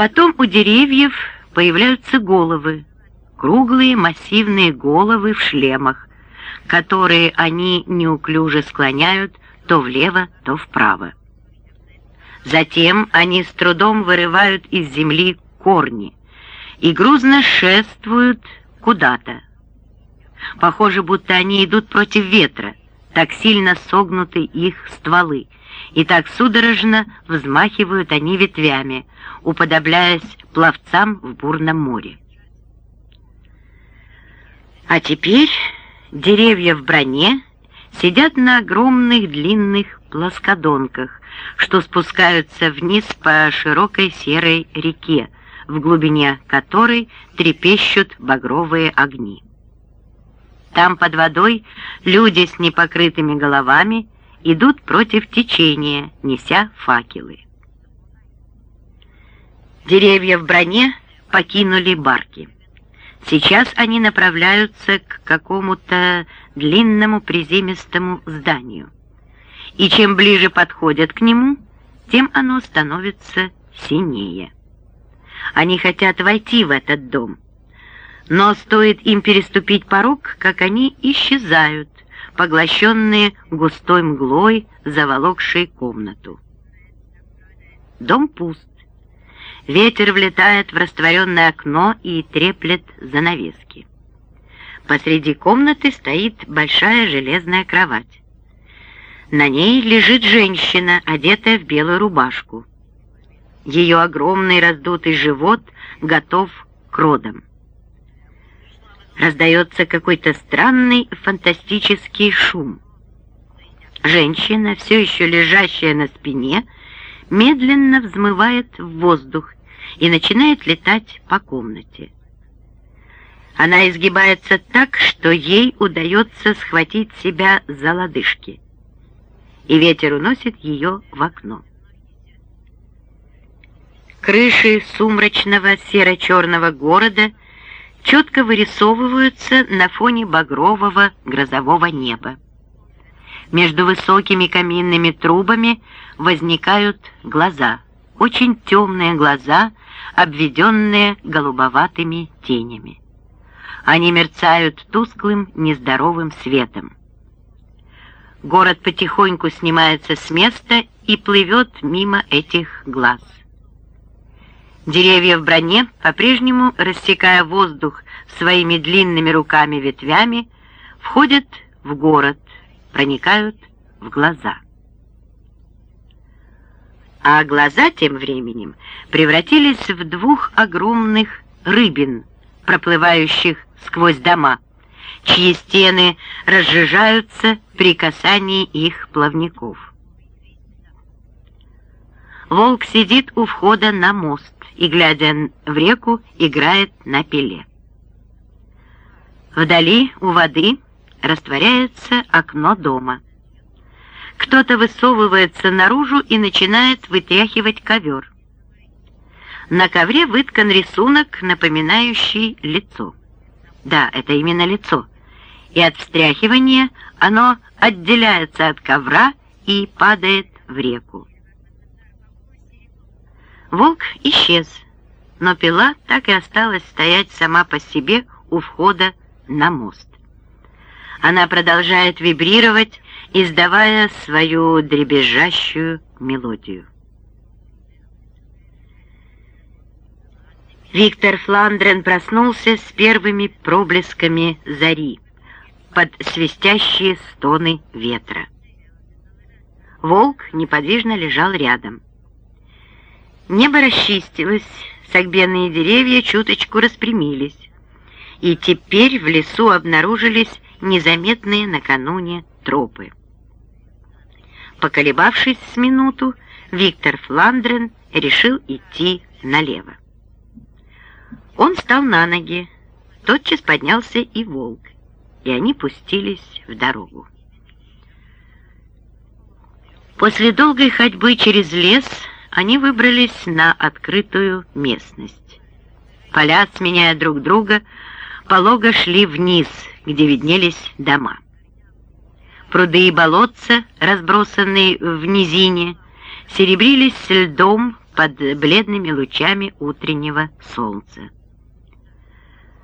Потом у деревьев появляются головы, круглые массивные головы в шлемах, которые они неуклюже склоняют то влево, то вправо. Затем они с трудом вырывают из земли корни и грузно шествуют куда-то. Похоже, будто они идут против ветра, так сильно согнуты их стволы, и так судорожно взмахивают они ветвями, уподобляясь пловцам в бурном море. А теперь деревья в броне сидят на огромных длинных плоскодонках, что спускаются вниз по широкой серой реке, в глубине которой трепещут багровые огни. Там под водой люди с непокрытыми головами идут против течения, неся факелы. Деревья в броне покинули барки. Сейчас они направляются к какому-то длинному приземистому зданию. И чем ближе подходят к нему, тем оно становится синее. Они хотят войти в этот дом. Но стоит им переступить порог, как они исчезают, поглощенные густой мглой, заволокшей комнату. Дом пуст. Ветер влетает в растворенное окно и треплет занавески. Посреди комнаты стоит большая железная кровать. На ней лежит женщина, одетая в белую рубашку. Ее огромный раздутый живот готов к родам. Раздается какой-то странный фантастический шум. Женщина, все еще лежащая на спине, медленно взмывает в воздух и начинает летать по комнате. Она изгибается так, что ей удается схватить себя за лодыжки, и ветер уносит ее в окно. Крыши сумрачного серо-черного города четко вырисовываются на фоне багрового грозового неба. Между высокими каминными трубами возникают глаза, очень темные глаза, обведенные голубоватыми тенями. Они мерцают тусклым, нездоровым светом. Город потихоньку снимается с места и плывет мимо этих глаз. Деревья в броне, по-прежнему рассекая воздух своими длинными руками-ветвями, входят в город, проникают в глаза. А глаза тем временем превратились в двух огромных рыбин, проплывающих сквозь дома, чьи стены разжижаются при касании их плавников. Волк сидит у входа на мост и, глядя в реку, играет на пиле. Вдали, у воды, растворяется окно дома. Кто-то высовывается наружу и начинает вытряхивать ковер. На ковре выткан рисунок, напоминающий лицо. Да, это именно лицо. И от встряхивания оно отделяется от ковра и падает в реку. Волк исчез, но пила так и осталась стоять сама по себе у входа на мост. Она продолжает вибрировать, издавая свою дребезжащую мелодию. Виктор Фландрен проснулся с первыми проблесками зари под свистящие стоны ветра. Волк неподвижно лежал рядом. Небо расчистилось, согбенные деревья чуточку распрямились, и теперь в лесу обнаружились незаметные накануне тропы. Поколебавшись с минуту, Виктор Фландрен решил идти налево. Он встал на ноги, тотчас поднялся и волк, и они пустились в дорогу. После долгой ходьбы через лес они выбрались на открытую местность. Поля, сменяя друг друга, полого шли вниз, где виднелись дома. Пруды и болотца, разбросанные в низине, серебрились льдом под бледными лучами утреннего солнца.